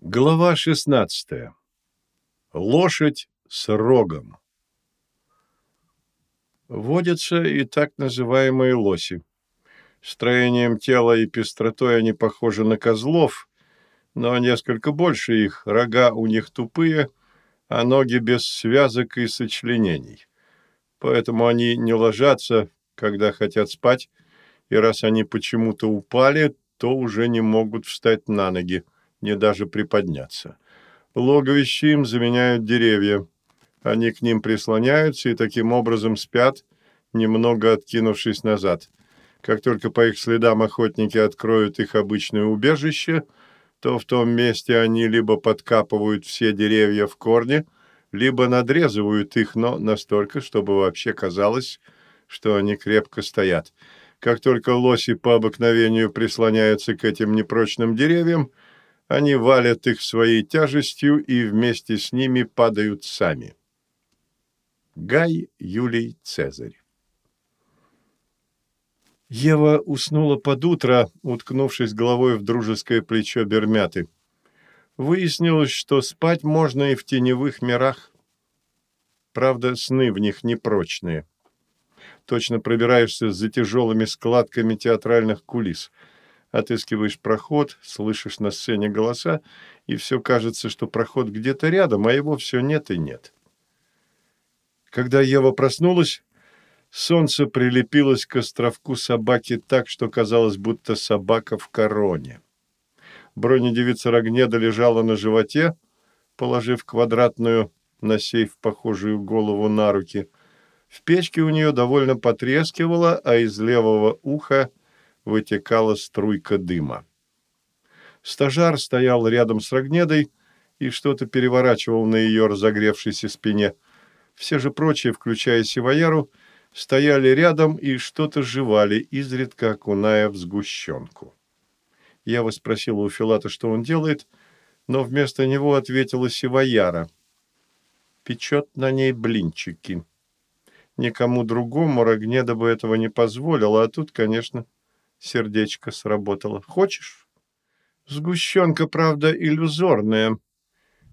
Глава 16. Лошадь с рогом. Водятся и так называемые лоси. Строением тела и пестротой они похожи на козлов, но несколько больше их, рога у них тупые, а ноги без связок и сочленений. Поэтому они не ложатся, когда хотят спать, и раз они почему-то упали, то уже не могут встать на ноги не даже приподняться. Логовище им заменяют деревья. Они к ним прислоняются и таким образом спят, немного откинувшись назад. Как только по их следам охотники откроют их обычное убежище, то в том месте они либо подкапывают все деревья в корне, либо надрезывают их, но настолько, чтобы вообще казалось, что они крепко стоят. Как только лоси по обыкновению прислоняются к этим непрочным деревьям, они валят их своей тяжестью и вместе с ними падают сами. Гай Юлий Цезарь Ева уснула под утро, уткнувшись головой в дружеское плечо Бермяты. Выяснилось, что спать можно и в теневых мирах. Правда, сны в них непрочные. Точно пробираешься за тяжелыми складками театральных кулис – отыскиваешь проход, слышишь на сцене голоса, и все кажется, что проход где-то рядом, а его все нет и нет. Когда Ева проснулась, солнце прилепилось к островку собаки так, что казалось, будто собака в короне. Бронедевица Рогнеда лежала на животе, положив квадратную на сейф похожую голову на руки. В печке у нее довольно потрескивало, а из левого уха вытекала струйка дыма. Стажар стоял рядом с Рогнедой и что-то переворачивал на ее разогревшейся спине. Все же прочие, включая Сивояру, стояли рядом и что-то жевали, изредка окуная в сгущенку. Я спросила у Филата, что он делает, но вместо него ответила Сивояра. Печет на ней блинчики. Никому другому Рогнеда бы этого не позволила, а тут, конечно, Сердечко сработало. Хочешь? Сгущенка, правда, иллюзорная.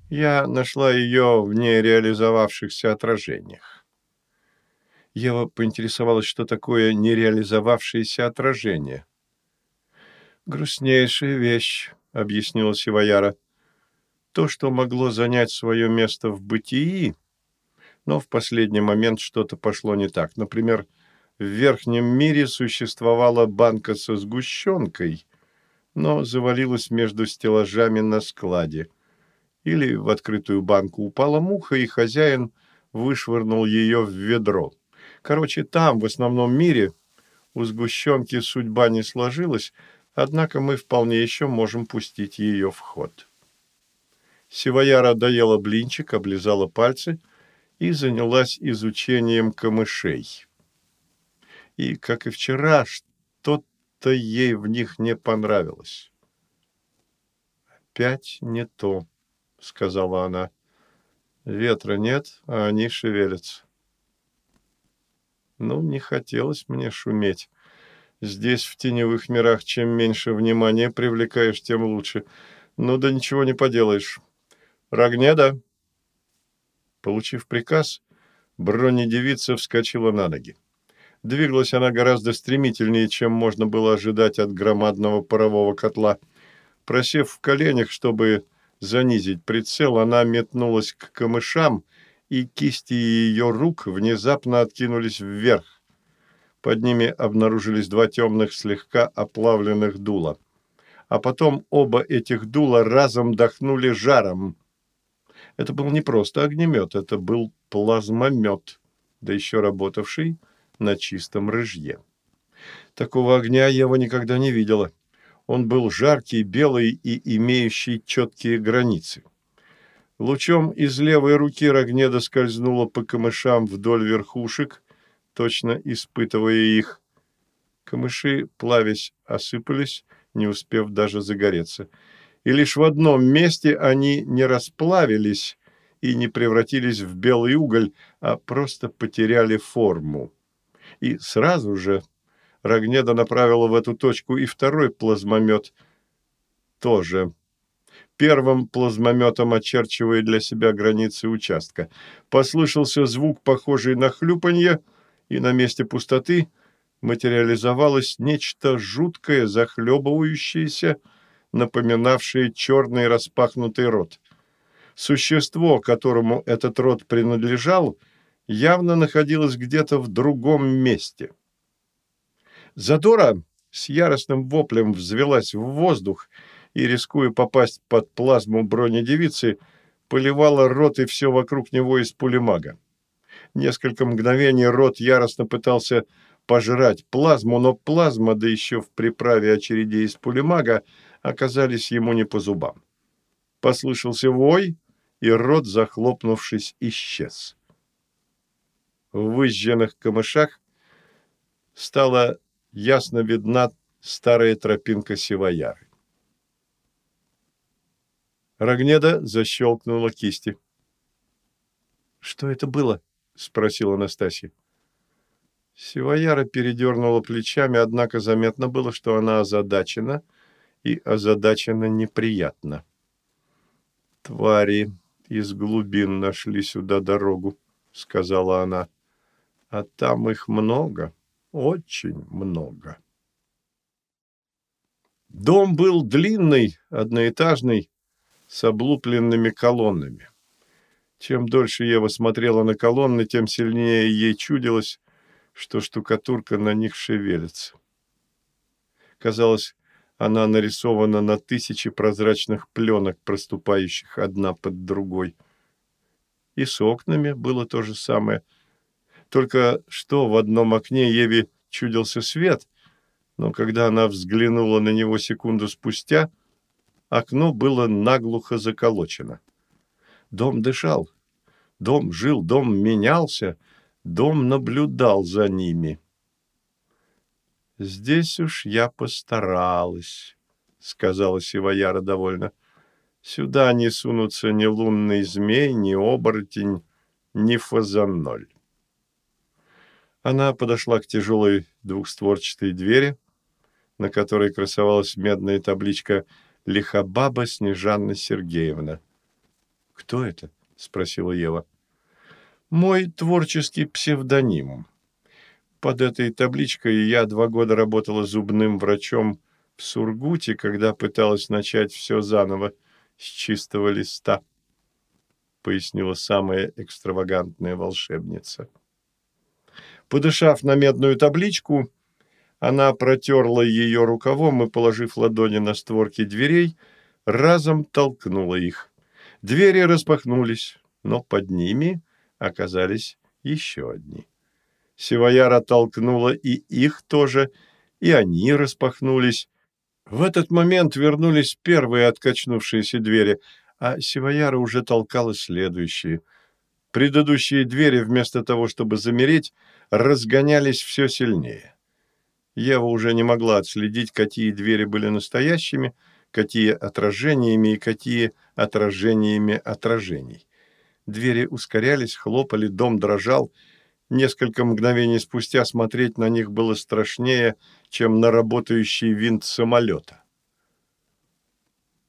Я нашла ее в нереализовавшихся отражениях. Ева поинтересовалась, что такое нереализовавшееся отражение. «Грустнейшая вещь», — объяснила Сивояра. «То, что могло занять свое место в бытии, но в последний момент что-то пошло не так. Например, — в верхнем мире существовала банка со сгущенкой, но завалилась между стеллажами на складе. Или в открытую банку упала муха, и хозяин вышвырнул ее в ведро. Короче, там, в основном мире, у сгущенки судьба не сложилась, однако мы вполне еще можем пустить ее в ход. Сивояра доела блинчик, облизала пальцы и занялась изучением камышей и, как и вчера, что-то ей в них не понравилось. «Опять не то», — сказала она. «Ветра нет, а они шевелятся». Ну, не хотелось мне шуметь. Здесь, в теневых мирах, чем меньше внимания привлекаешь, тем лучше. Ну да ничего не поделаешь. Рогнеда. Получив приказ, бронедевица вскочила на ноги. Двигалась она гораздо стремительнее, чем можно было ожидать от громадного парового котла. Просев в коленях, чтобы занизить прицел, она метнулась к камышам, и кисти ее рук внезапно откинулись вверх. Под ними обнаружились два темных, слегка оплавленных дула. А потом оба этих дула разом дохнули жаром. Это был не просто огнемет, это был плазмомет, да еще работавший на чистом рыжье. Такого огня Ева никогда не видела. Он был жаркий, белый и имеющий четкие границы. Лучом из левой руки Рогнеда скользнула по камышам вдоль верхушек, точно испытывая их. Камыши, плавясь, осыпались, не успев даже загореться. И лишь в одном месте они не расплавились и не превратились в белый уголь, а просто потеряли форму и сразу же Рогнеда направила в эту точку и второй плазмомет тоже. первым плазмометом очерчивая для себя границы участка. Послышался звук, похожий на хлюпанье, и на месте пустоты материализовалось нечто жуткое, захлебывающееся, напоминавшее черный распахнутый рот. Существо, которому этот род принадлежал, явно находилось где-то в другом месте. Задора с яростным воплем взвелась в воздух и, рискуя попасть под плазму бронедевицы, поливала рот и все вокруг него из пулемага. Несколько мгновений рот яростно пытался пожрать плазму, но плазма, да еще в приправе очередей из пулемага, оказались ему не по зубам. Послышался вой, и рот, захлопнувшись, исчез. В выжженных камышах стала ясно видна старая тропинка Сивояры. Рогнеда защелкнула кисти. «Что это было?» — спросила Анастасия. Сивояра передернула плечами, однако заметно было, что она озадачена, и озадачена неприятно. «Твари из глубин нашли сюда дорогу», — сказала она. «А там их много, очень много». Дом был длинный, одноэтажный, с облупленными колоннами. Чем дольше Ева смотрела на колонны, тем сильнее ей чудилось, что штукатурка на них шевелится. Казалось, она нарисована на тысячи прозрачных пленок, проступающих одна под другой. И с окнами было то же самое. Только что в одном окне Еве чудился свет, но когда она взглянула на него секунду спустя, окно было наглухо заколочено. Дом дышал, дом жил, дом менялся, дом наблюдал за ними. «Здесь уж я постаралась», — сказала Сивояра довольно. «Сюда не сунутся ни лунный змей, ни оборотень, ни фазаноль». Она подошла к тяжелой двухстворчатой двери, на которой красовалась медная табличка «Лихобаба Снежанна Сергеевна». «Кто это?» — спросила Ева. «Мой творческий псевдоним. Под этой табличкой я два года работала зубным врачом в Сургуте, когда пыталась начать все заново с чистого листа», — пояснила самая экстравагантная волшебница. Подышав на медную табличку, она протерла ее рукавом и, положив ладони на створки дверей, разом толкнула их. Двери распахнулись, но под ними оказались еще одни. Сивояра толкнула и их тоже, и они распахнулись. В этот момент вернулись первые откачнувшиеся двери, а Сивояра уже толкала следующие. Предыдущие двери, вместо того, чтобы замереть, разгонялись все сильнее. Ева уже не могла отследить, какие двери были настоящими, какие отражениями и какие отражениями отражений. Двери ускорялись, хлопали, дом дрожал. Несколько мгновений спустя смотреть на них было страшнее, чем на работающий винт самолета.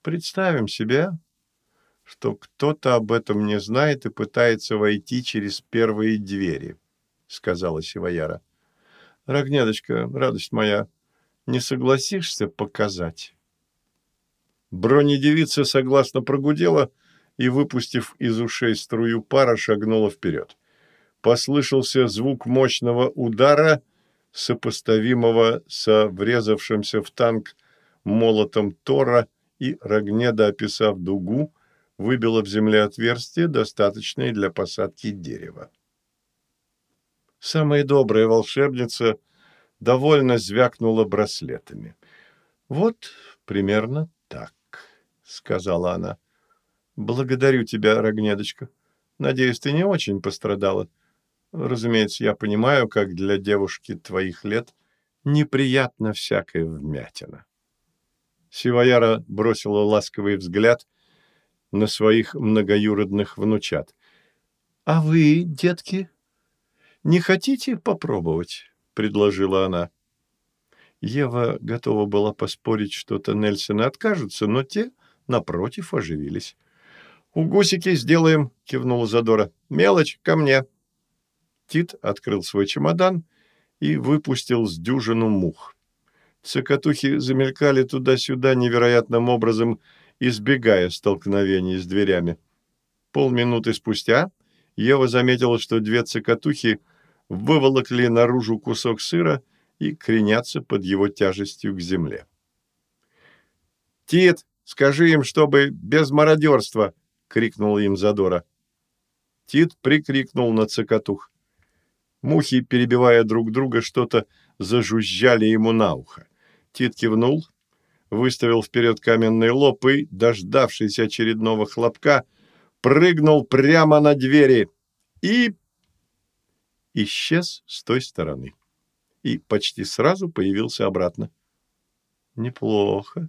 Представим себе, что кто-то об этом не знает и пытается войти через первые двери, — сказала Сивояра. — Рогнедочка, радость моя, не согласишься показать? Бронедевица согласно прогудела и, выпустив из ушей струю пара, шагнула вперед. Послышался звук мощного удара, сопоставимого со врезавшимся в танк молотом Тора, и Рогнеда, описав дугу, выбила в земле отверстие, достаточное для посадки дерева. Самая добрая волшебница довольно звякнула браслетами. Вот примерно так, сказала она. Благодарю тебя, Рогнедочка. Надеюсь, ты не очень пострадала. Разумеется, я понимаю, как для девушки твоих лет неприятна всякая вмятина. Сивояра бросила ласковый взгляд на своих многоюродных внучат. — А вы, детки, не хотите попробовать? — предложила она. Ева готова была поспорить, что Нельсоны откажутся, но те напротив, оживились. «У гусики сделаем», — кивнула Задора. «Мелочь ко мне». Тит открыл свой чемодан и выпустил с дюжину мух. Цокотухи замелькали туда-сюда невероятным образом, избегая столкновений с дверями. Полминуты спустя Ева заметила, что две цокотухи выволокли наружу кусок сыра и кренятся под его тяжестью к земле. «Тит, скажи им, чтобы без мародерства!» — крикнула им Задора. Тит прикрикнул на цокотух. Мухи, перебивая друг друга, что-то зажужжали ему на ухо. Тит кивнул, выставил вперед каменный лоб и, дождавшись очередного хлопка, прыгнул прямо на двери и исчез с той стороны. И почти сразу появился обратно. «Неплохо.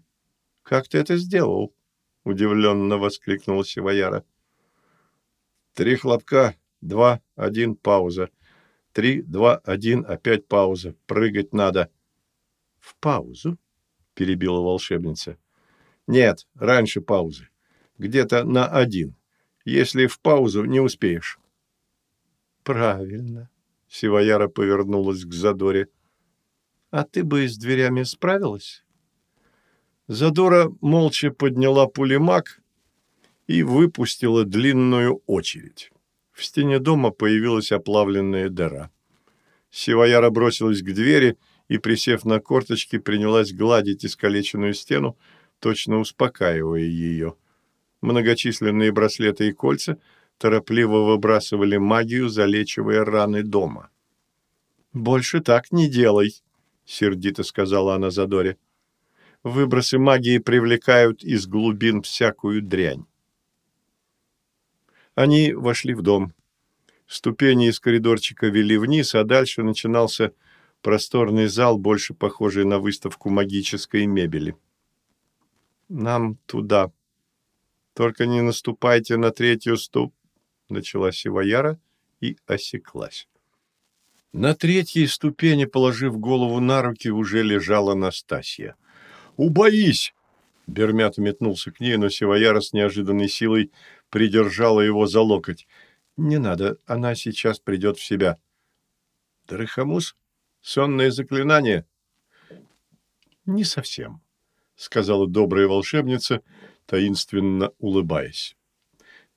Как ты это сделал?» — удивленно воскликнула Сивояра. «Три хлопка, два, один, пауза. Три, два, один, опять пауза. Прыгать надо». «В паузу?» — перебила волшебница. «Нет, раньше паузы. Где-то на один. Если в паузу, не успеешь». «Правильно», — Сивояра повернулась к Задоре. «А ты бы с дверями справилась?» Задора молча подняла пулемак и выпустила длинную очередь. В стене дома появилась оплавленная дыра. Сивояра бросилась к двери и, присев на корточки, принялась гладить искалеченную стену, точно успокаивая ее. Многочисленные браслеты и кольца торопливо выбрасывали магию, залечивая раны дома. «Больше так не делай», — сердито сказала она Задоре. «Выбросы магии привлекают из глубин всякую дрянь». Они вошли в дом. Ступени из коридорчика вели вниз, а дальше начинался просторный зал, больше похожий на выставку магической мебели. «Нам туда. Только не наступайте на третью ступ...» — начала Сивояра и осеклась. На третьей ступени, положив голову на руки, уже лежала Настасья. «Убоись!» Бермят метнулся к ней, но Сивояра с неожиданной силой придержала его за локоть. «Не надо, она сейчас придет в себя». «Дрыхамус? Сонное заклинание?» «Не совсем», — сказала добрая волшебница, таинственно улыбаясь.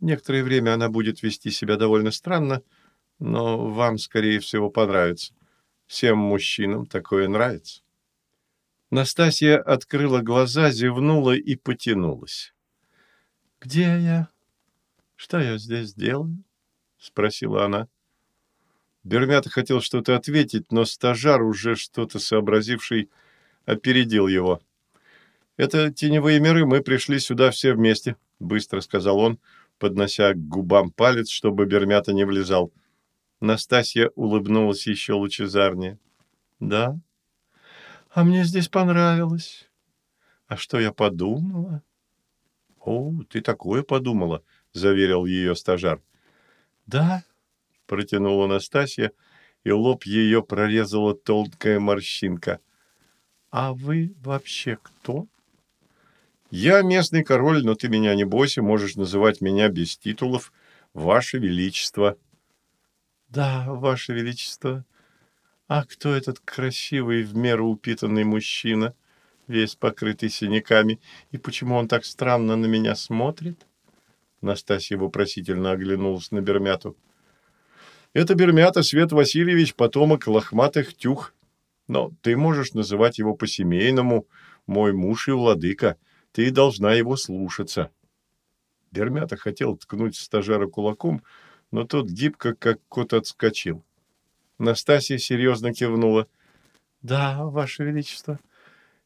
«Некоторое время она будет вести себя довольно странно, но вам, скорее всего, понравится. Всем мужчинам такое нравится». Настасья открыла глаза, зевнула и потянулась. «Где я? Что я здесь делаю?» — спросила она. Бермята хотел что-то ответить, но стажар, уже что-то сообразивший, опередил его. «Это теневые миры, мы пришли сюда все вместе», — быстро сказал он, поднося к губам палец, чтобы Бермята не влезал. Настасья улыбнулась еще лучезарнее. «Да?» А мне здесь понравилось. А что я подумала? О, ты такое подумала, заверил ее стажар. Да, протянула Настасья, и лоб ее прорезала тонкая морщинка. А вы вообще кто? Я местный король, но ты меня не бойся, можешь называть меня без титулов, Ваше Величество. Да, Ваше Величество, а кто этот красивый, в меру упитанный мужчина, весь покрытый синяками, и почему он так странно на меня смотрит? Настасья вопросительно оглянулась на Бермяту. Это Бермята Свет Васильевич, потомок лохматых тюх. Но ты можешь называть его по-семейному, мой муж и владыка. Ты должна его слушаться. Бермята хотел ткнуть стажара кулаком, но тот гибко, как кот, отскочил. Настасья серьезно кивнула. «Да, Ваше Величество,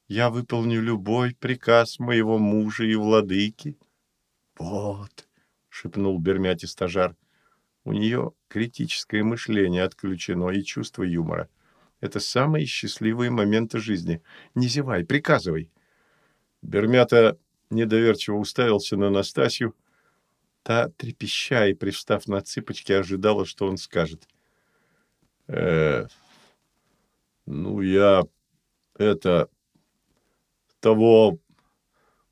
я выполню любой приказ моего мужа и владыки». «Вот», — шепнул Бермяти стажар, — «у нее критическое мышление отключено и чувство юмора. Это самые счастливые моменты жизни. Не зевай, приказывай». Бермята недоверчиво уставился на Настасью. Та, трепеща и привстав на цыпочки, ожидала, что он скажет. Э, ну, я это того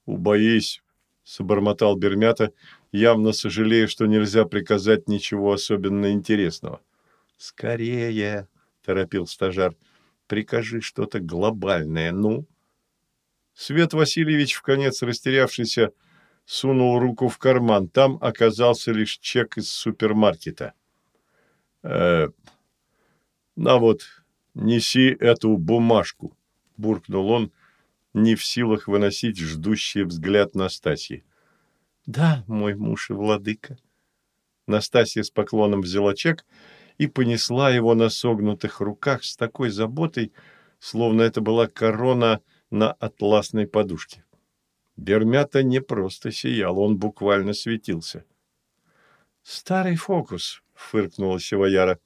убоись, собормотал Бермята, явно сожалея, что нельзя приказать ничего особенно интересного. «Скорее!» — торопил стажар. «Прикажи что-то глобальное, ну!» Свет Васильевич, в конец растерявшийся, сунул руку в карман. Там оказался лишь чек из супермаркета. «Э, «На вот, неси эту бумажку», — буркнул он, не в силах выносить ждущий взгляд Настасьи. «Да, мой муж и владыка». Настасья с поклоном взяла чек и понесла его на согнутых руках с такой заботой, словно это была корона на атласной подушке. Бермята не просто сиял, он буквально светился. «Старый фокус», — фыркнула Сивояра.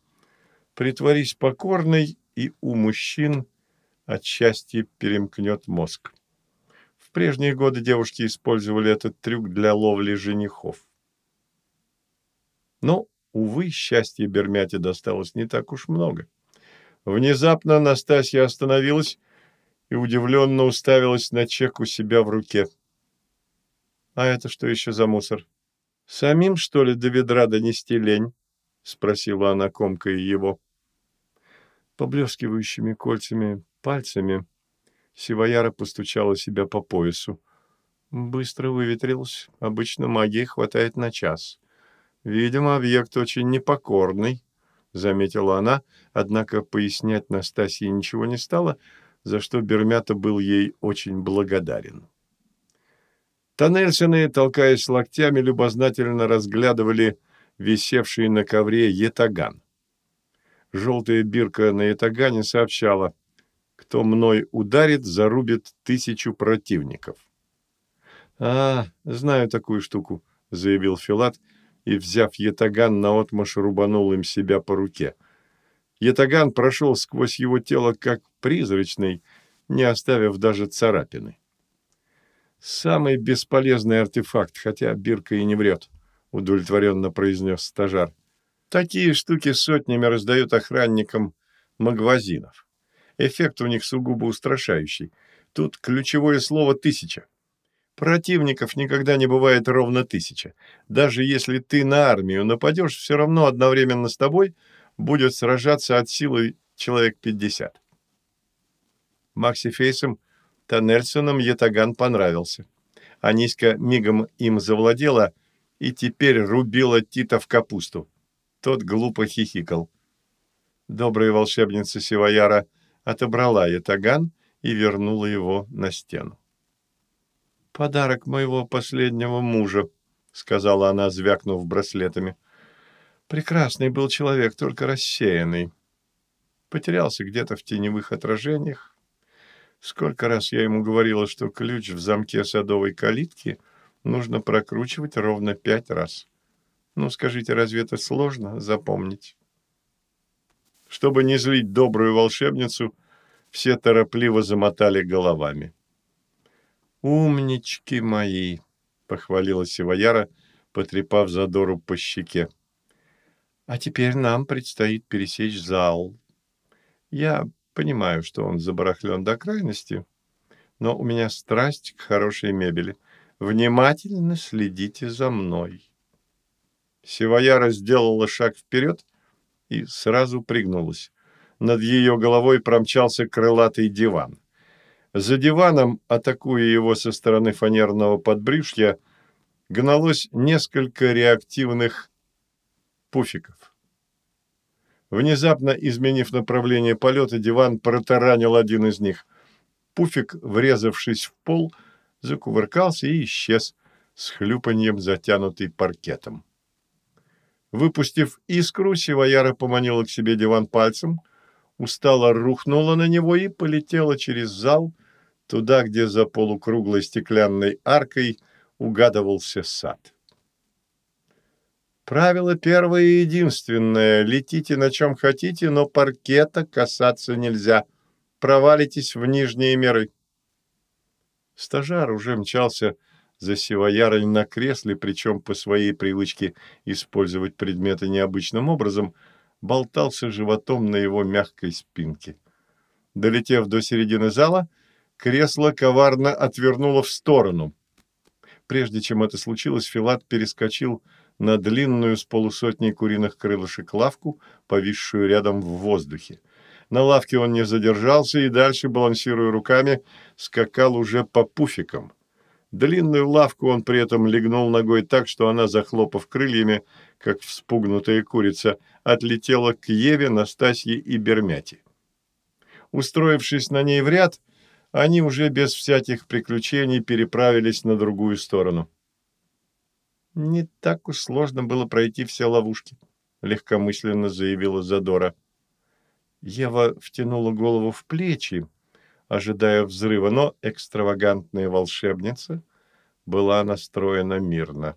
«Притворись покорной, и у мужчин от счастья перемкнет мозг». Прежние годы девушки использовали этот трюк для ловли женихов. Но, увы, счастья Бермяте досталось не так уж много. Внезапно Настасья остановилась и удивленно уставилась на чек у себя в руке. «А это что еще за мусор? Самим, что ли, до ведра донести лень?» — спросила она, комкая его. Поблескивающими кольцами пальцами Сивояра постучала себя по поясу. Быстро выветрилась. Обычно магии хватает на час. Видимо, объект очень непокорный, — заметила она, однако пояснять Настасье ничего не стала, за что Бермята был ей очень благодарен. Тоннельсоны, толкаясь локтями, любознательно разглядывали висевший на ковре етаган. Желтая бирка на етагане сообщала, кто мной ударит, зарубит тысячу противников. «А, знаю такую штуку», — заявил Филат, и, взяв етаган, наотмашь рубанул им себя по руке. Етаган прошел сквозь его тело как призрачный, не оставив даже царапины. «Самый бесполезный артефакт, хотя Бирка и не врет», — удовлетворенно произнес стажар. «Такие штуки сотнями раздают охранникам магазинов. Эффект у них сугубо устрашающий. Тут ключевое слово «тысяча». Противников никогда не бывает ровно тысяча. Даже если ты на армию нападешь, все равно одновременно с тобой будет сражаться от силы человек пятьдесят. Макси Фейсом Тоннельсонам Ятаган понравился. Аниська мигом им завладела и теперь рубила Тита в капусту. Тот глупо хихикал. Добрая волшебница Сивояра отобрала Ятаган и вернула его на стену. «Подарок моего последнего мужа», — сказала она, звякнув браслетами. «Прекрасный был человек, только рассеянный. Потерялся где-то в теневых отражениях, Сколько раз я ему говорила, что ключ в замке садовой калитки нужно прокручивать ровно пять раз. Ну, скажите, разве это сложно запомнить? Чтобы не злить добрую волшебницу, все торопливо замотали головами. «Умнички мои!» — похвалила Сивояра, потрепав задору по щеке. «А теперь нам предстоит пересечь зал. Я Понимаю, что он забарахлен до крайности, но у меня страсть к хорошей мебели. Внимательно следите за мной. Сивояра сделала шаг вперед и сразу пригнулась. Над ее головой промчался крылатый диван. За диваном, атакуя его со стороны фанерного подбрюшья, гналось несколько реактивных пуфиков. Внезапно изменив направление полета, диван протаранил один из них. Пуфик, врезавшись в пол, закувыркался и исчез с хлюпаньем, затянутый паркетом. Выпустив искру, Сивояра поманила к себе диван пальцем, устало рухнула на него и полетела через зал туда, где за полукруглой стеклянной аркой угадывался сад. Правило первое и единственное. Летите на чем хотите, но паркета касаться нельзя. Провалитесь в нижние меры. Стажар уже мчался за сивоярой на кресле, причем по своей привычке использовать предметы необычным образом, болтался животом на его мягкой спинке. Долетев до середины зала, кресло коварно отвернуло в сторону. прежде чем это случилось, Филат перескочил на длинную с полусотней куриных крылышек лавку, повисшую рядом в воздухе. На лавке он не задержался и дальше, балансируя руками, скакал уже по пуфикам. Длинную лавку он при этом легнул ногой так, что она, захлопав крыльями, как вспугнутая курица, отлетела к Еве, Настасье и Бермяти. Устроившись на ней в ряд, они уже без всяких приключений переправились на другую сторону. «Не так уж сложно было пройти все ловушки», — легкомысленно заявила Задора. Ева втянула голову в плечи, ожидая взрыва, но экстравагантная волшебница была настроена мирно.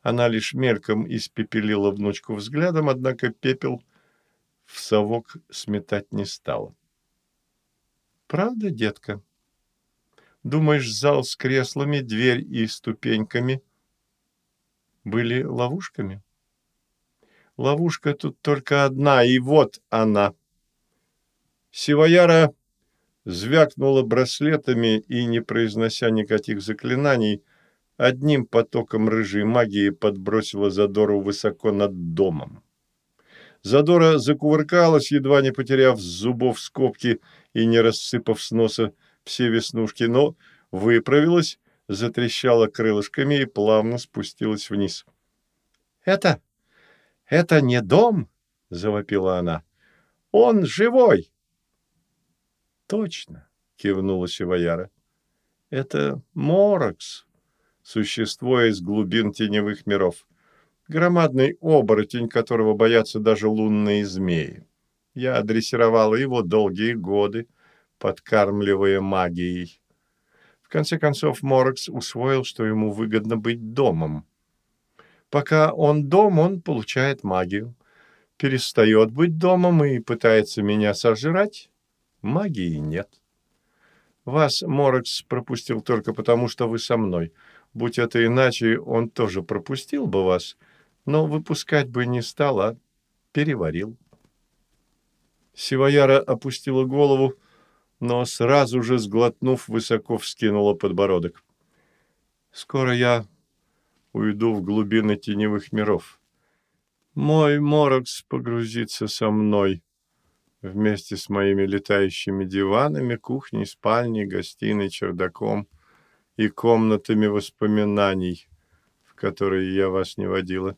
Она лишь мельком испепелила внучку взглядом, однако пепел в совок сметать не стала. «Правда, детка? Думаешь, зал с креслами, дверь и ступеньками были ловушками?» «Ловушка тут только одна, и вот она!» Сивояра звякнула браслетами и, не произнося никаких заклинаний, одним потоком рыжей магии подбросила Задору высоко над домом. Задора закувыркалась, едва не потеряв зубов скобки и не рассыпав с носа все веснушки, но выправилась, затрещала крылышками и плавно спустилась вниз. «Это... это не дом!» — завопила она. «Он живой!» «Точно!» — кивнула Сивояра. «Это Моракс, существо из глубин теневых миров. Громадный оборотень, которого боятся даже лунные змеи. Я дрессировала его долгие годы, подкармливая магией. В конце концов, Моракс усвоил, что ему выгодно быть домом. Пока он дом, он получает магию. Перестает быть домом и пытается меня сожрать, Магии нет. Вас Морекс пропустил только потому, что вы со мной. Будь это иначе, он тоже пропустил бы вас, но выпускать бы не стал, а переварил. Сивояра опустила голову, но сразу же, сглотнув, высоко вскинула подбородок. «Скоро я уйду в глубины теневых миров. Мой Морокс погрузится со мной вместе с моими летающими диванами, кухней, спальней, гостиной, чердаком и комнатами воспоминаний, в которые я вас не водила.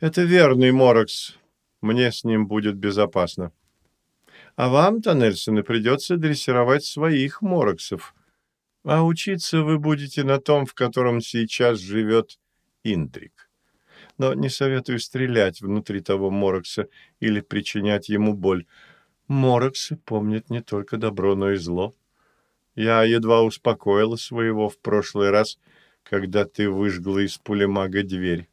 Это верный Морокс. Мне с ним будет безопасно. А вам, Тоннельсоны, придется дрессировать своих Мороксов. А учиться вы будете на том, в котором сейчас живет Индрик. Но не советую стрелять внутри того Морокса или причинять ему боль. Мороксы помнят не только добро, но и зло. Я едва успокоила своего в прошлый раз, когда ты выжгла из пулемага дверь.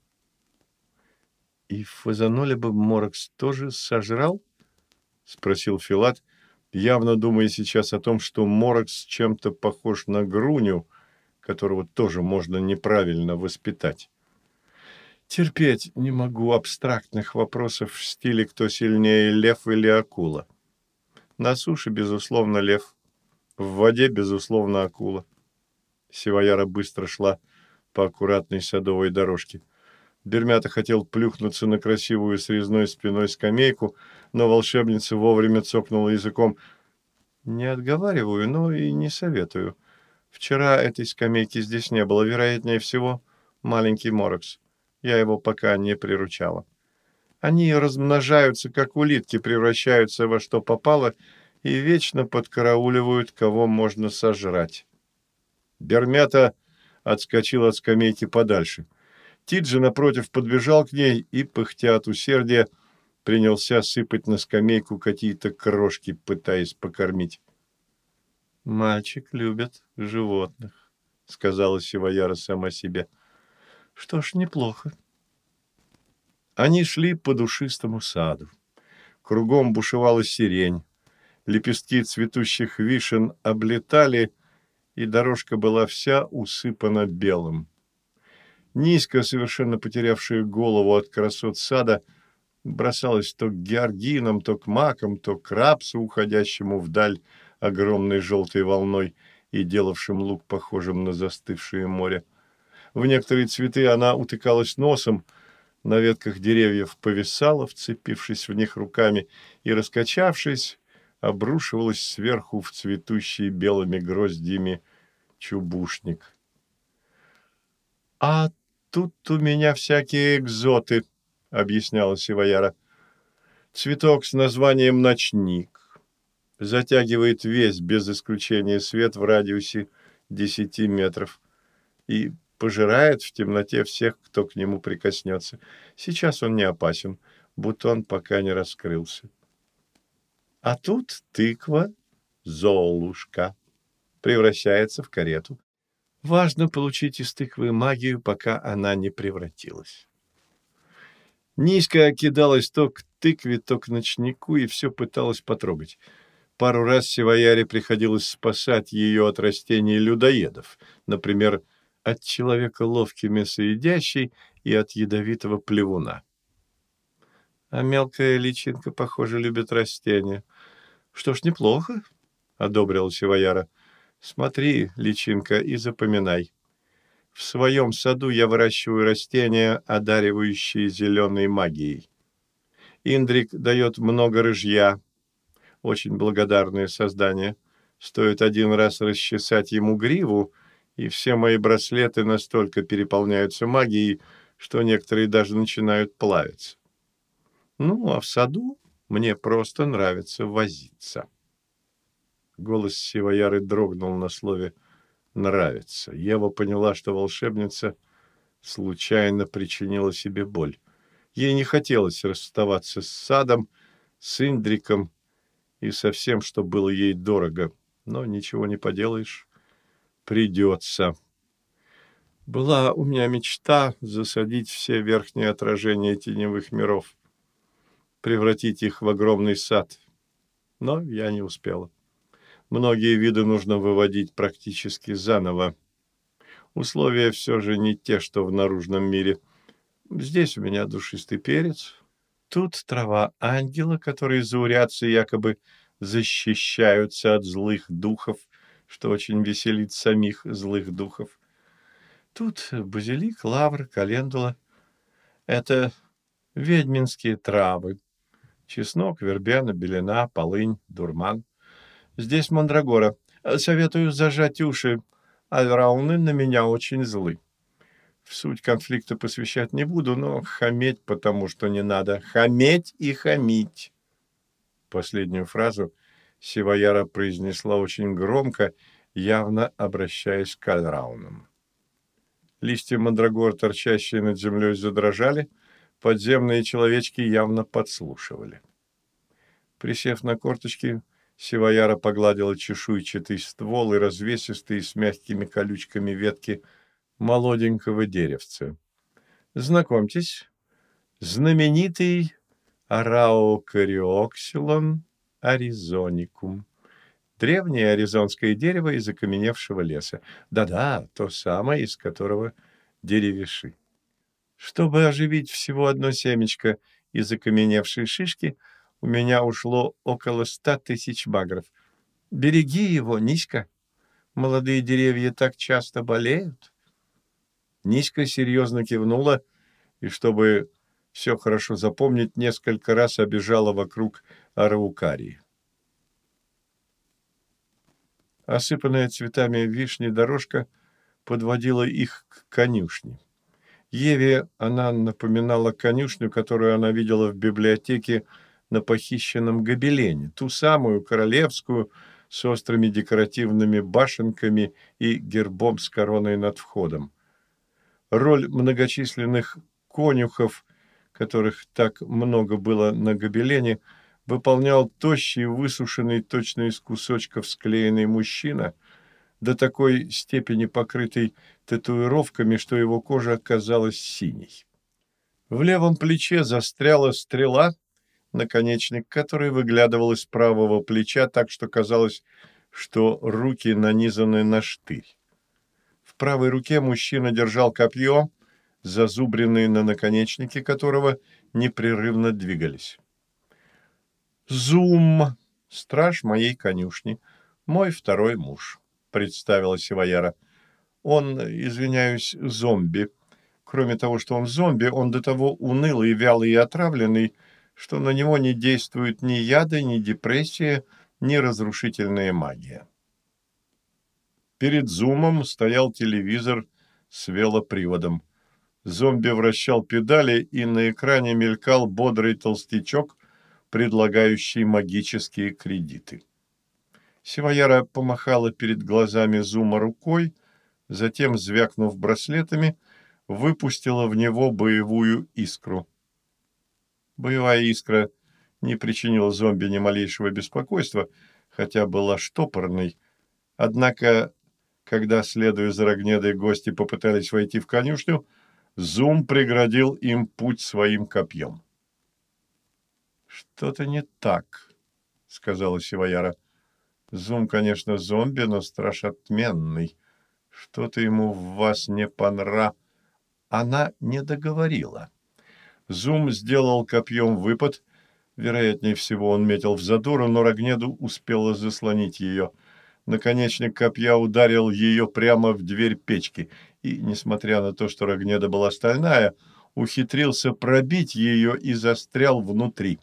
И Фазаноля бы Морокс тоже сожрал? — спросил Филат, явно думая сейчас о том, что Морокс чем-то похож на Груню, которого тоже можно неправильно воспитать. Терпеть не могу абстрактных вопросов в стиле «кто сильнее, лев или акула?». На суше, безусловно, лев. В воде, безусловно, акула. Сивояра быстро шла по аккуратной садовой дорожке. Бермята хотел плюхнуться на красивую с резной спиной скамейку, но волшебница вовремя цокнула языком. «Не отговариваю, но и не советую. Вчера этой скамейки здесь не было. Вероятнее всего, маленький Морокс. Я его пока не приручала». Они размножаются, как улитки, превращаются во что попало и вечно подкарауливают, кого можно сожрать. Бермята отскочил от скамейки подальше. Тиджи, напротив, подбежал к ней и, пыхтя от усердия, принялся сыпать на скамейку какие-то крошки, пытаясь покормить. «Мальчик любит животных», — сказала Сивояра сама себе. «Что ж, неплохо. Они шли по душистому саду. Кругом бушевала сирень. Лепестки цветущих вишен облетали, и дорожка была вся усыпана белым. Низко, совершенно потерявшая голову от красот сада, бросалась то к георгинам, то к макам, то к рапсу, уходящему вдаль огромной желтой волной и делавшим луг похожим на застывшее море. В некоторые цветы она утыкалась носом, на ветках деревьев повисала, вцепившись в них руками, и, раскачавшись, обрушивалась сверху в цветущий белыми гроздьями чубушник. «А тут у меня всякие экзоты», — объясняла Сивояра. «Цветок с названием «Ночник» затягивает весь, без исключения, свет в радиусе десяти метров и пожирает в темноте всех, кто к нему прикоснется. Сейчас он не опасен, бутон пока не раскрылся. А тут тыква, золушка, превращается в карету. Важно получить из тыквы магию, пока она не превратилась. Низко кидалась то к тыкве, то к ночнику и все пыталась потрогать. Пару раз Сивояре приходилось спасать ее от растений людоедов, например, от человека ловкий мясоедящий и от ядовитого плевуна. А мелкая личинка, похоже, любит растения. Что ж, неплохо, — одобрил Сивояра. Смотри, личинка, и запоминай. В своем саду я выращиваю растения, одаривающие зеленой магией. Индрик дает много рыжья. Очень благодарное создание. Стоит один раз расчесать ему гриву — и все мои браслеты настолько переполняются магией, что некоторые даже начинают плавиться. Ну, а в саду мне просто нравится возиться. Голос Сивояры дрогнул на слове «нравится». Ева поняла, что волшебница случайно причинила себе боль. Ей не хотелось расставаться с садом, с Индриком и со всем, что было ей дорого. Но ничего не поделаешь придется. Была у меня мечта засадить все верхние отражения теневых миров, превратить их в огромный сад. Но я не успела. Многие виды нужно выводить практически заново. Условия все же не те, что в наружном мире. Здесь у меня душистый перец. Тут трава ангела, которые заурядцы якобы защищаются от злых духов – что очень веселит самих злых духов. Тут базилик, лавр, календула — это ведьминские травы. Чеснок, вербена, белена, полынь, дурман. Здесь мандрагора. Советую зажать уши. Альрауны на меня очень злы. В суть конфликта посвящать не буду, но хаметь потому, что не надо. Хаметь и хамить. Последнюю фразу — Сивояра произнесла очень громко, явно обращаясь к Альраунам. Листья мандрагор, торчащие над землей, задрожали, подземные человечки явно подслушивали. Присев на корточки, Сивояра погладила чешуйчатый ствол и развесистые с мягкими колючками ветки молоденького деревца. Знакомьтесь, знаменитый Араокариоксилон аризоникум. Древнее аризонское дерево из окаменевшего леса. Да-да, то самое, из которого деревиши. Чтобы оживить всего одно семечко из окаменевшей шишки, у меня ушло около ста тысяч багров. Береги его, Низко. Молодые деревья так часто болеют. Низко серьезно кивнула, и чтобы все хорошо запомнить, несколько раз обежала вокруг араукарии. Осыпанная цветами вишни дорожка подводила их к конюшне. Еве она напоминала конюшню, которую она видела в библиотеке на похищенном гобелене, ту самую королевскую с острыми декоративными башенками и гербом с короной над входом. Роль многочисленных конюхов, которых так много было на гобелене, выполнял тощий, высушенный точно из кусочков склеенный мужчина, до такой степени покрытый татуировками, что его кожа оказалась синей. В левом плече застряла стрела, наконечник которой выглядывал из правого плеча, так что казалось, что руки нанизаны на штырь. В правой руке мужчина держал копье, зазубренные на наконечнике которого непрерывно двигались. Зум, страж моей конюшни, мой второй муж, представила Сивояра. Он, извиняюсь, зомби. Кроме того, что он зомби, он до того унылый, вялый и отравленный, что на него не действуют ни яды, ни депрессия, ни разрушительная магия. Перед зумом стоял телевизор с велоприводом. Зомби вращал педали, и на экране мелькал бодрый толстячок, предлагающий магические кредиты. Сивояра помахала перед глазами зума рукой, затем, звякнув браслетами, выпустила в него боевую искру. Боевая искра не причинила зомби ни малейшего беспокойства, хотя была штопорной. Однако, когда, следуя за Рогнедой, гости попытались войти в конюшню, Зум преградил им путь своим копьем. «Что-то не так», — сказала Сивояра. «Зум, конечно, зомби, но страж отменный. Что-то ему в вас не понра...» Она не договорила. Зум сделал копьем выпад. Вероятнее всего, он метил в задору, но Рогнеду успела заслонить ее. Наконечник копья ударил ее прямо в дверь печки, и, несмотря на то, что Рогнеда была стальная, ухитрился пробить ее и застрял внутри.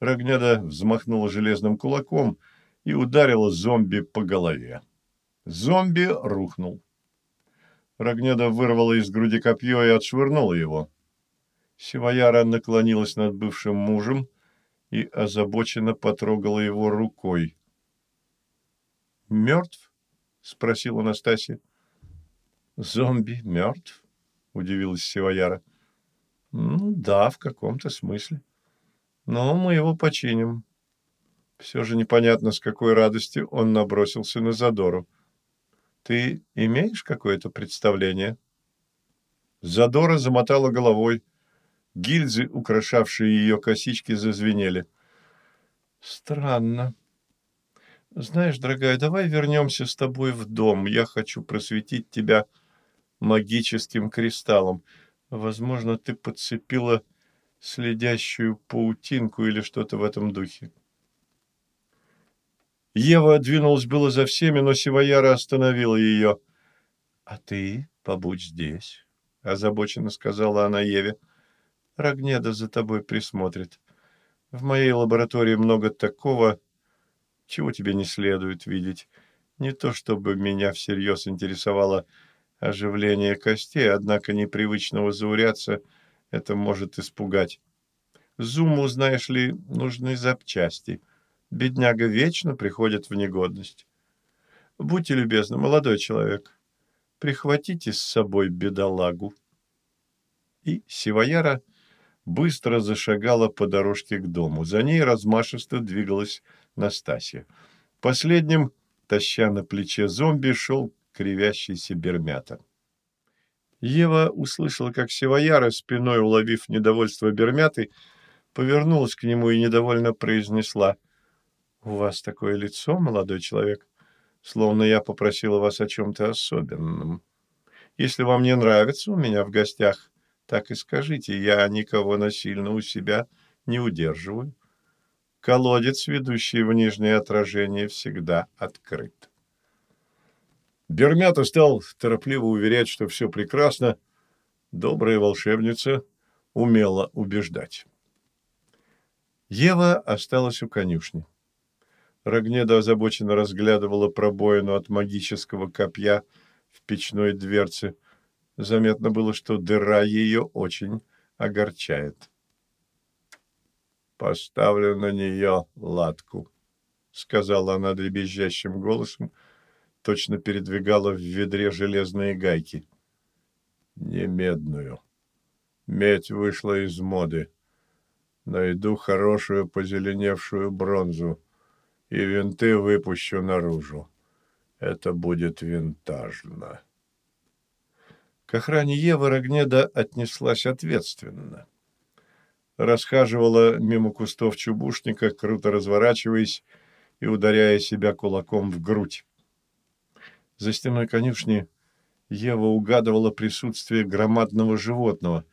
Рогнеда взмахнула железным кулаком и ударила зомби по голове. Зомби рухнул. Рогнеда вырвала из груди копье и отшвырнула его. Сивояра наклонилась над бывшим мужем и озабоченно потрогала его рукой. «Мертв?» — спросила Настасья. «Зомби мертв?» — удивилась Сивояра. «Ну да, в каком-то смысле. Но мы его починим». Все же непонятно, с какой радостью он набросился на Задору. «Ты имеешь какое-то представление?» Задора замотала головой. Гильзы, украшавшие ее косички, зазвенели. «Странно. Знаешь, дорогая, давай вернемся с тобой в дом. Я хочу просветить тебя магическим кристаллом. Возможно, ты подцепила следящую паутинку или что-то в этом духе». Ева двинулась было за всеми, но Сивояра остановила ее. «А ты побудь здесь», — озабоченно сказала она Еве. Рогнеда за тобой присмотрит. В моей лаборатории много такого, чего тебе не следует видеть. Не то чтобы меня всерьез интересовало оживление костей, однако непривычного зауряться это может испугать. Зуму, знаешь ли, нужны запчасти. Бедняга вечно приходит в негодность. Будьте любезны, молодой человек, прихватите с собой бедолагу. И Сивояра быстро зашагала по дорожке к дому. За ней размашисто двигалась Настасья. Последним, таща на плече зомби, шел кривящийся Бермята. Ева услышала, как Сивояра, спиной уловив недовольство Бермяты, повернулась к нему и недовольно произнесла. «У вас такое лицо, молодой человек, словно я попросила вас о чем-то особенном. Если вам не нравится у меня в гостях, так и скажите, я никого насильно у себя не удерживаю. Колодец, ведущий в нижнее отражение, всегда открыт. Бермята стал торопливо уверять, что все прекрасно. Добрая волшебница умела убеждать. Ева осталась у конюшни. Рогнеда озабоченно разглядывала пробоину от магического копья в печной дверце – Заметно было, что дыра ее очень огорчает. «Поставлю на нее латку», — сказала она дребезжащим голосом, точно передвигала в ведре железные гайки. «Не медную. Медь вышла из моды. Найду хорошую позеленевшую бронзу, и винты выпущу наружу. Это будет винтажно». К охране Евы Рогнеда отнеслась ответственно. Расхаживала мимо кустов чубушника, круто разворачиваясь и ударяя себя кулаком в грудь. За стеной конюшни Ева угадывала присутствие громадного животного.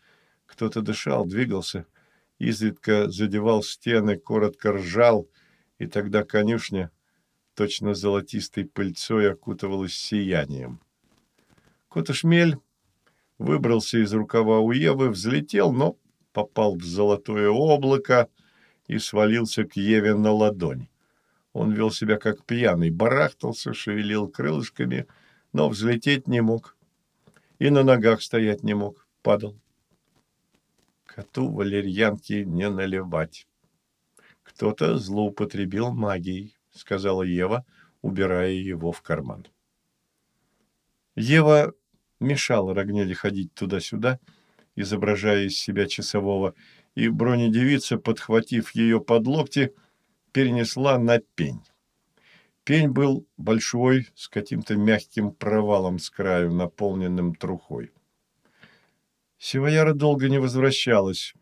Кто-то дышал, двигался, изредка задевал стены, коротко ржал, и тогда конюшня точно золотистой пыльцой окутывалась сиянием. Котошмель выбрался из рукава у Евы, взлетел, но попал в золотое облако и свалился к Еве на ладонь. Он вел себя как пьяный, барахтался, шевелил крылышками, но взлететь не мог. И на ногах стоять не мог, падал. Коту валерьянки не наливать. Кто-то злоупотребил магией, сказала Ева, убирая его в карман. Ева мешала Рогнеде ходить туда-сюда, изображая из себя часового, и бронедевица, подхватив ее под локти, перенесла на пень. Пень был большой, с каким-то мягким провалом с краю, наполненным трухой. Сивояра долго не возвращалась.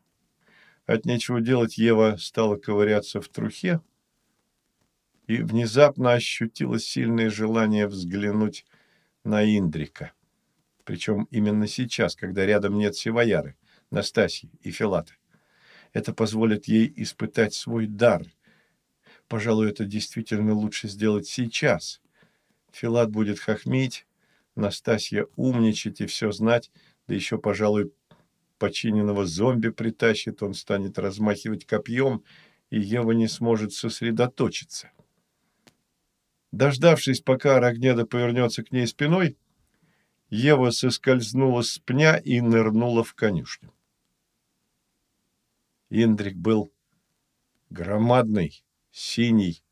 От нечего делать Ева стала ковыряться в трухе и внезапно ощутила сильное желание взглянуть на Индрика. Причем именно сейчас, когда рядом нет Сивояры, Настасьи и Филата. Это позволит ей испытать свой дар. Пожалуй, это действительно лучше сделать сейчас. Филат будет хохмить, Настасья умничать и все знать, да еще, пожалуй, починенного зомби притащит, он станет размахивать копьем, и Ева не сможет сосредоточиться. Дождавшись, пока Рогнеда повернется к ней спиной, Ева соскользнула с пня и нырнула в конюшню. Индрик был громадный, синий,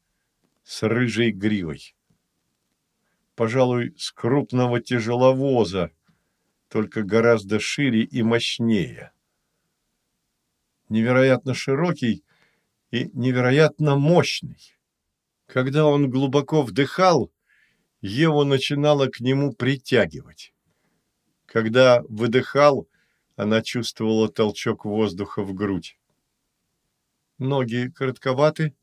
с рыжей гривой. Пожалуй, с крупного тяжеловоза, только гораздо шире и мощнее. Невероятно широкий и невероятно мощный. Когда он глубоко вдыхал, Еву начинало к нему притягивать. Когда выдыхал, она чувствовала толчок воздуха в грудь. Ноги коротковаты,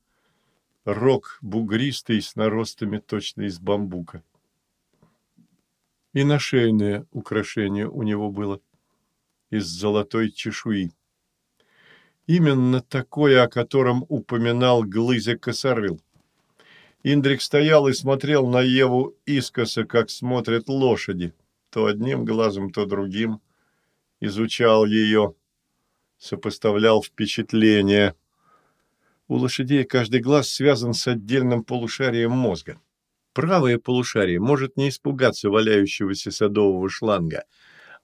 рог бугристый с наростами точно из бамбука. И нашейное украшение у него было из золотой чешуи. Именно такое, о котором упоминал Глызя Косорыл. Индрик стоял и смотрел на Еву искоса, как смотрят лошади, то одним глазом, то другим. Изучал ее, сопоставлял впечатления. У лошадей каждый глаз связан с отдельным полушарием мозга. Правое полушарие может не испугаться валяющегося садового шланга,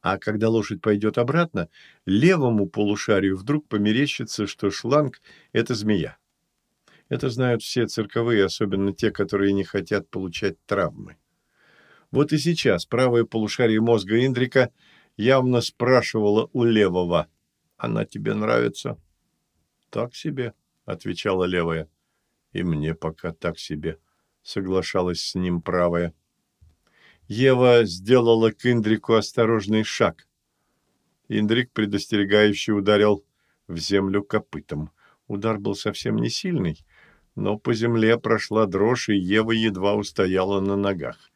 а когда лошадь пойдет обратно, левому полушарию вдруг померещится, что шланг – это змея. Это знают все цирковые, особенно те, которые не хотят получать травмы. Вот и сейчас правое полушарие мозга Индрика явно спрашивало у левого. «Она тебе нравится?» «Так себе», — отвечала левая. «И мне пока так себе», соглашалась с ним правая. Ева сделала к Индрику осторожный шаг. Индрик предостерегающе ударил в землю копытом. Удар был совсем не сильный, но по земле прошла дрожь, и Ева едва устояла на ногах.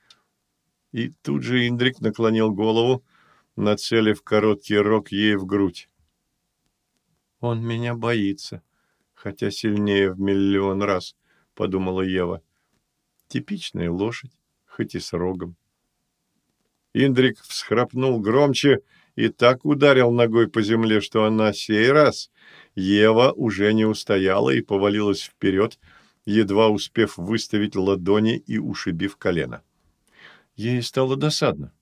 И тут же Индрик наклонил голову, нацелив короткий рог ей в грудь. «Он меня боится, хотя сильнее в миллион раз», — подумала Ева. Типичная лошадь, хоть и с рогом. Индрик всхрапнул громче и так ударил ногой по земле, что на сей раз Ева уже не устояла и повалилась вперед, едва успев выставить ладони и ушибив колено. Ей стало досадно.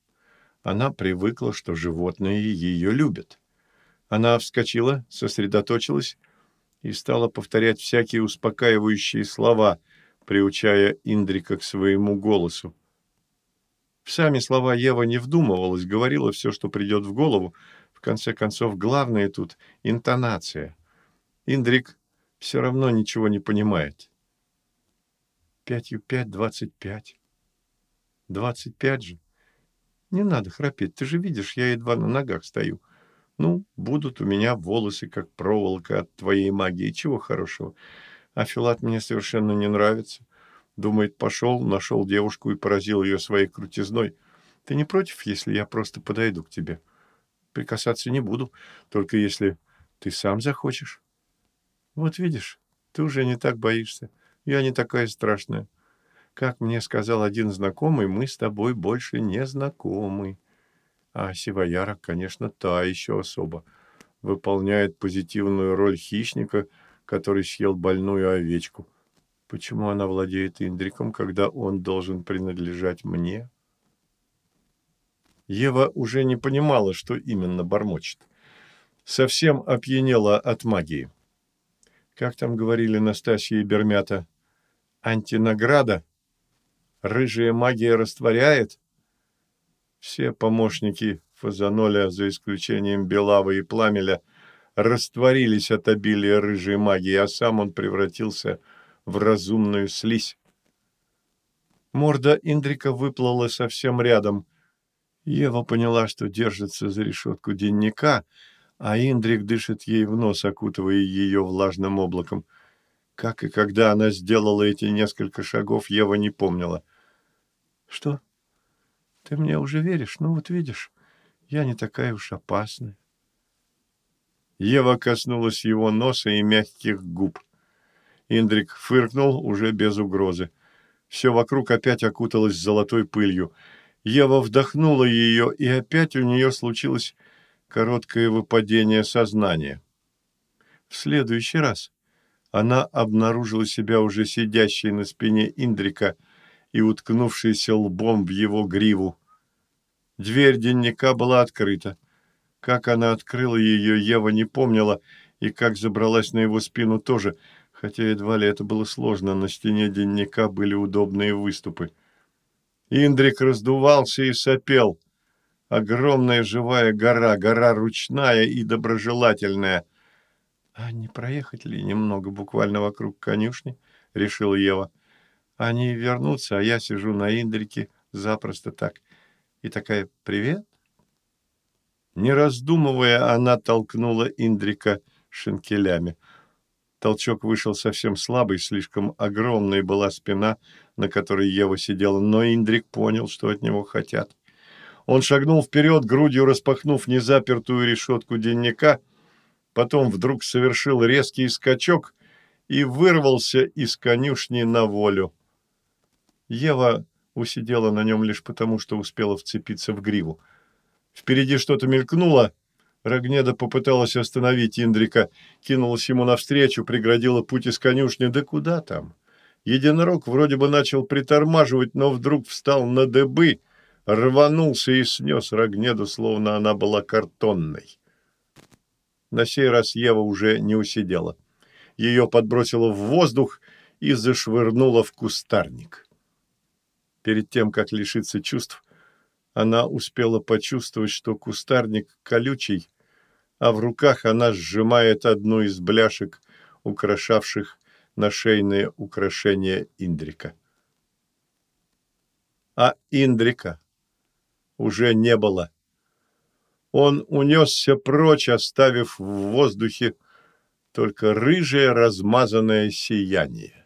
Она привыкла, что животные ее любят. Она вскочила, сосредоточилась и стала повторять всякие успокаивающие слова – приучая Индрика к своему голосу. В сами слова Ева не вдумывалась, говорила все, что придет в голову. В конце концов, главное тут — интонация. Индрик все равно ничего не понимает. Пятью пять, двадцать пять. Двадцать пять же. Не надо храпеть, ты же видишь, я едва на ногах стою. Ну, будут у меня волосы, как проволока от твоей магии, чего хорошего. А Филат мне совершенно не нравится. Думает, пошел, нашел девушку и поразил ее своей крутизной. Ты не против, если я просто подойду к тебе? Прикасаться не буду, только если ты сам захочешь. Вот видишь, ты уже не так боишься. Я не такая страшная. Как мне сказал один знакомый, мы с тобой больше не знакомы. А Сивояра, конечно, та еще особа. Выполняет позитивную роль хищника, который съел больную овечку. Почему она владеет Индриком, когда он должен принадлежать мне? Ева уже не понимала, что именно бормочет. Совсем опьянела от магии. Как там говорили Настасья и Бермята? Антинаграда? Рыжая магия растворяет? Все помощники Фазаноля, за исключением Белавы и Пламеля, растворились от обилия рыжей магии, а сам он превратился в разумную слизь. Морда Индрика выплыла совсем рядом. Ева поняла, что держится за решетку денника, а Индрик дышит ей в нос, окутывая ее влажным облаком. Как и когда она сделала эти несколько шагов, Ева не помнила. «Что? Ты мне уже веришь? Ну вот видишь, я не такая уж опасная». Ева коснулась его носа и мягких губ. Индрик фыркнул уже без угрозы. Все вокруг опять окуталось золотой пылью. Ева вдохнула ее, и опять у нее случилось короткое выпадение сознания. В следующий раз она обнаружила себя уже сидящей на спине Индрика и уткнувшейся лбом в его гриву. Дверь денника была открыта. Как она открыла ее, Ева не помнила, и как забралась на его спину тоже – хотя едва ли это было сложно, на стене денника были удобные выступы. Индрик раздувался и сопел. Огромная живая гора, гора ручная и доброжелательная. «А не проехать ли немного буквально вокруг конюшни?» — решила Ева. «Они вернутся, а я сижу на Индрике запросто так. И такая «Привет?» Не раздумывая, она толкнула Индрика шинкелями — Толчок вышел совсем слабый, слишком огромной была спина, на которой Ева сидела, но Индрик понял, что от него хотят. Он шагнул вперед, грудью распахнув незапертую решетку денника, потом вдруг совершил резкий скачок и вырвался из конюшни на волю. Ева усидела на нем лишь потому, что успела вцепиться в гриву. Впереди что-то мелькнуло, Рогнеда попыталась остановить Индрика, кинулась ему навстречу, преградила путь из конюшни. Да куда там? Единорог вроде бы начал притормаживать, но вдруг встал на дыбы, рванулся и снес Рогнеду, словно она была картонной. На сей раз Ева уже не усидела. Ее подбросило в воздух и зашвырнуло в кустарник. Перед тем, как лишиться чувств, она успела почувствовать, что кустарник колючий, а в руках она сжимает одну из бляшек, украшавших нашейные украшения Индрика. А Индрика уже не было. Он унесся прочь, оставив в воздухе только рыжее размазанное сияние.